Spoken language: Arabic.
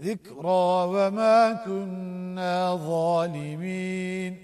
ذكرى وما كنا ظالمين.